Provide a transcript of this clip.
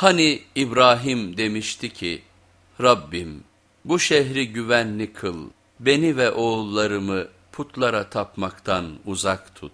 Hani İbrahim demişti ki, Rabbim bu şehri güvenli kıl, beni ve oğullarımı putlara tapmaktan uzak tut.